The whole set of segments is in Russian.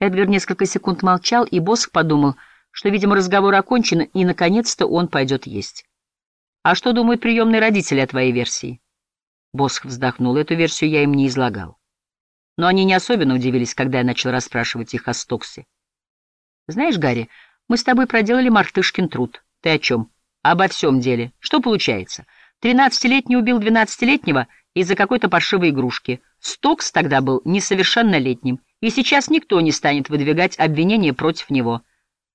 Эдгар несколько секунд молчал, и Босх подумал, что, видимо, разговор окончен, и, наконец-то, он пойдет есть. «А что думают приемные родители о твоей версии?» Босх вздохнул. Эту версию я им не излагал. Но они не особенно удивились, когда я начал расспрашивать их о Стоксе. «Знаешь, Гарри, мы с тобой проделали мартышкин труд. Ты о чем?» «Обо всем деле. Что получается? Тринадцатилетний убил двенадцатилетнего из-за какой-то паршивой игрушки. Стокс тогда был несовершеннолетним, и сейчас никто не станет выдвигать обвинения против него».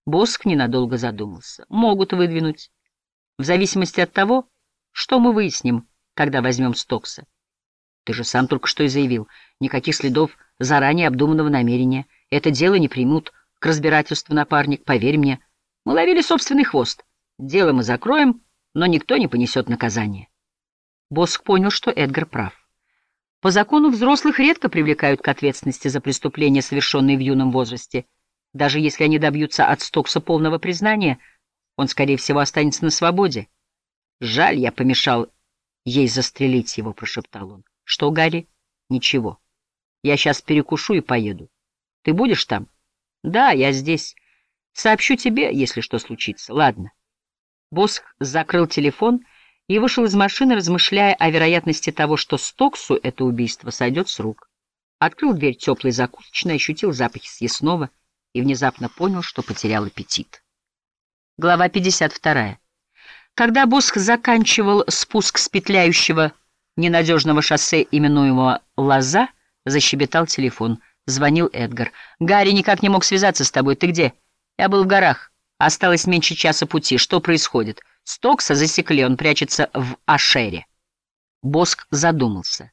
Боск ненадолго задумался. «Могут выдвинуть. В зависимости от того, что мы выясним, когда возьмем Стокса. Ты же сам только что и заявил. Никаких следов заранее обдуманного намерения. Это дело не примут к разбирательству, напарник, поверь мне. Мы ловили собственный хвост. Дело мы закроем, но никто не понесет наказание. Боск понял, что Эдгар прав. По закону взрослых редко привлекают к ответственности за преступления, совершенные в юном возрасте. Даже если они добьются от Стокса полного признания, он, скорее всего, останется на свободе. «Жаль, я помешал ей застрелить его», — прошептал он. «Что, Гарри?» «Ничего. Я сейчас перекушу и поеду. Ты будешь там?» «Да, я здесь. Сообщу тебе, если что случится. Ладно». Босх закрыл телефон и вышел из машины, размышляя о вероятности того, что Стоксу это убийство сойдет с рук. Открыл дверь теплой закусочной, ощутил запахи съестного и внезапно понял, что потерял аппетит. Глава 52. Когда Босх заканчивал спуск с петляющего ненадежного шоссе, именуемого «Лоза», защебетал телефон. Звонил Эдгар. «Гарри никак не мог связаться с тобой. Ты где?» «Я был в горах. Осталось меньше часа пути. Что происходит? Стокса засекли, он прячется в Ашере. Боск задумался.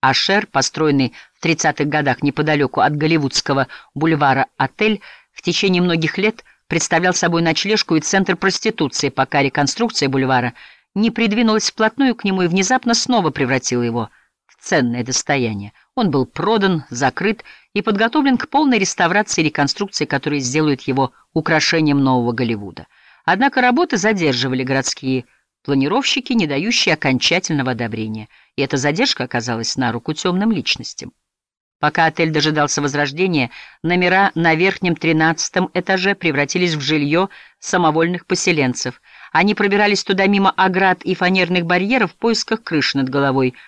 Ашер, построенный в 30-х годах неподалеку от голливудского бульвара отель, в течение многих лет представлял собой ночлежку и центр проституции, пока реконструкция бульвара не придвинулась вплотную к нему и внезапно снова превратила его в ценное достояние. Он был продан, закрыт и подготовлен к полной реставрации и реконструкции, которые сделают его украшением нового Голливуда. Однако работы задерживали городские планировщики, не дающие окончательного одобрения, и эта задержка оказалась на руку темным личностям. Пока отель дожидался возрождения, номера на верхнем тринадцатом этаже превратились в жилье самовольных поселенцев. Они пробирались туда мимо оград и фанерных барьеров в поисках крыши над головой –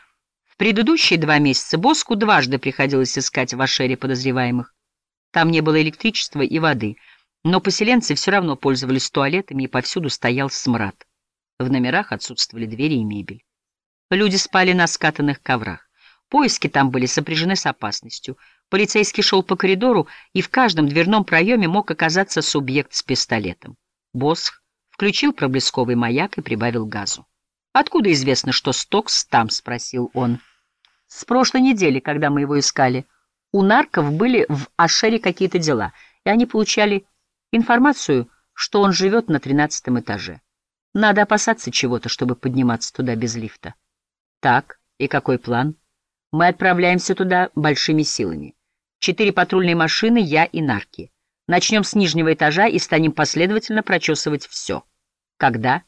в предыдущие два месяца Боску дважды приходилось искать в Ашере подозреваемых. Там не было электричества и воды, но поселенцы все равно пользовались туалетами, и повсюду стоял смрад. В номерах отсутствовали двери и мебель. Люди спали на скатанных коврах. Поиски там были сопряжены с опасностью. Полицейский шел по коридору, и в каждом дверном проеме мог оказаться субъект с пистолетом. Босх включил проблесковый маяк и прибавил газу. «Откуда известно, что Стокс там?» — спросил он. «С прошлой недели, когда мы его искали. У нарков были в Ашере какие-то дела, и они получали информацию, что он живет на тринадцатом этаже. Надо опасаться чего-то, чтобы подниматься туда без лифта». «Так, и какой план?» «Мы отправляемся туда большими силами. Четыре патрульные машины, я и нарки. Начнем с нижнего этажа и станем последовательно прочесывать все. Когда?»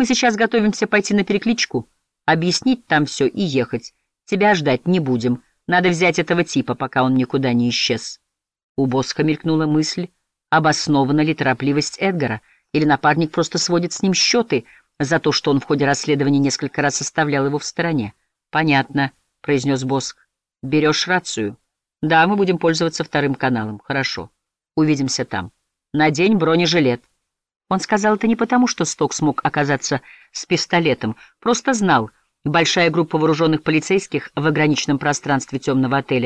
Мы сейчас готовимся пойти на перекличку, объяснить там все и ехать. Тебя ждать не будем. Надо взять этого типа, пока он никуда не исчез. У Босха мелькнула мысль, обоснована ли торопливость Эдгара, или напарник просто сводит с ним счеты за то, что он в ходе расследования несколько раз оставлял его в стороне. «Понятно», — произнес Босх. «Берешь рацию?» «Да, мы будем пользоваться вторым каналом. Хорошо. Увидимся там. Надень бронежилет. Он сказал это не потому, что Сток смог оказаться с пистолетом, просто знал, большая группа вооруженных полицейских в ограниченном пространстве темного отеля